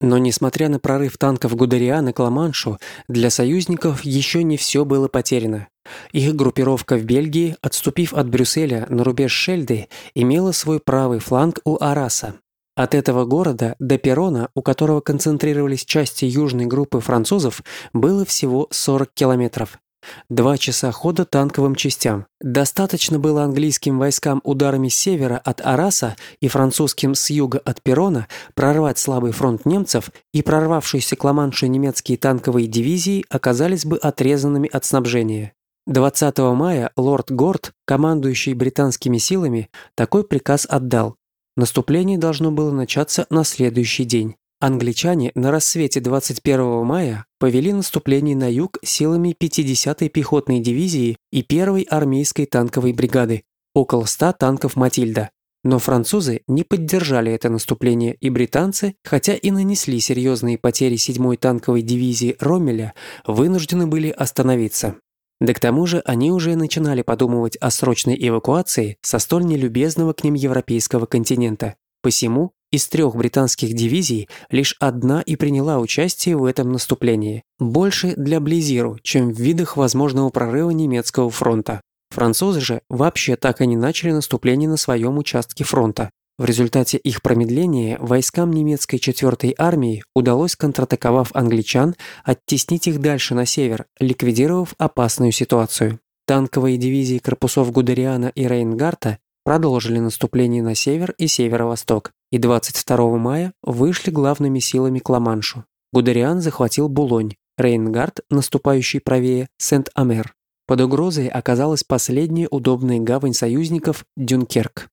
Но несмотря на прорыв танков Гудериана к Ла-Маншу, для союзников еще не все было потеряно. Их группировка в Бельгии, отступив от Брюсселя на рубеж Шельды, имела свой правый фланг у Араса. От этого города до Перона, у которого концентрировались части южной группы французов, было всего 40 километров. Два часа хода танковым частям. Достаточно было английским войскам ударами с севера от Араса и французским с юга от Перона прорвать слабый фронт немцев, и прорвавшиеся к Ла-Маншу немецкие танковые дивизии оказались бы отрезанными от снабжения. 20 мая лорд Горд, командующий британскими силами, такой приказ отдал. Наступление должно было начаться на следующий день. Англичане на рассвете 21 мая повели наступление на юг силами 50-й пехотной дивизии и 1-й армейской танковой бригады, около 100 танков «Матильда». Но французы не поддержали это наступление, и британцы, хотя и нанесли серьезные потери 7-й танковой дивизии Роммеля, вынуждены были остановиться. Да к тому же они уже начинали подумывать о срочной эвакуации со столь нелюбезного к ним европейского континента. Посему из трех британских дивизий лишь одна и приняла участие в этом наступлении. Больше для Близиру, чем в видах возможного прорыва немецкого фронта. Французы же вообще так и не начали наступление на своем участке фронта. В результате их промедления войскам немецкой 4-й армии удалось, контратаковав англичан, оттеснить их дальше на север, ликвидировав опасную ситуацию. Танковые дивизии корпусов Гудериана и Рейнгарта продолжили наступление на север и северо-восток и 22 мая вышли главными силами к Ла-Маншу. Гудериан захватил Булонь, Рейнгард, наступающий правее, Сент-Амер. Под угрозой оказалась последняя удобная гавань союзников – Дюнкерк.